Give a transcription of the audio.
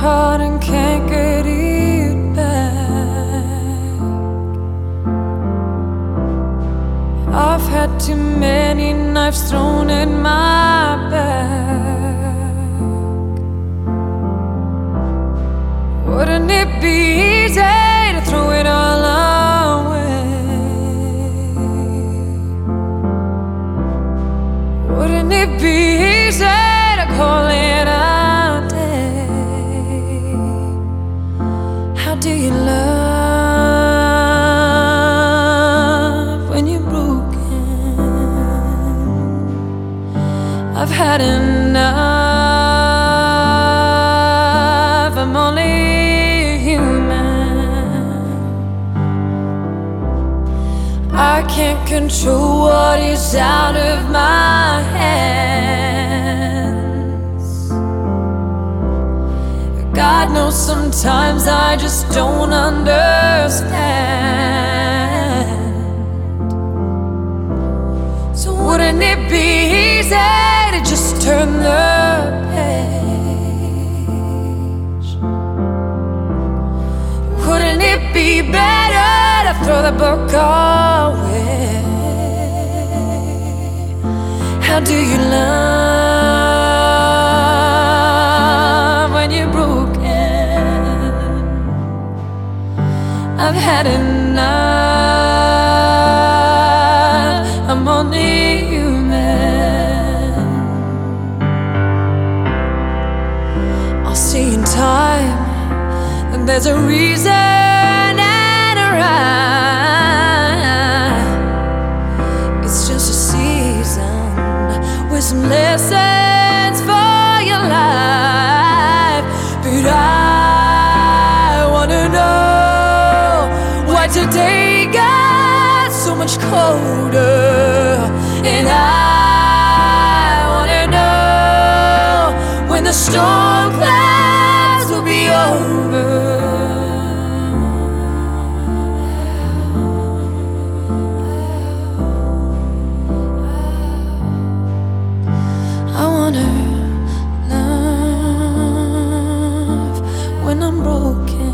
heart and can't get it back. I've had too many knives thrown at my back. Wouldn't it be easy to throw it all away? Wouldn't it be easy to call it a How do you love when you're broken? I've had enough. I'm only human. I can't control what is out of my hands. God knows sometimes I just don't understand. So wouldn't it be easy to just turn the page? Wouldn't it be better to throw the book away? How do you love I've had enough. I'm only human. I'll see in time that there's a reason and a rhyme. Why today got so much colder. And I wanna know when the storm clouds will be over. I wanna love when I'm broken.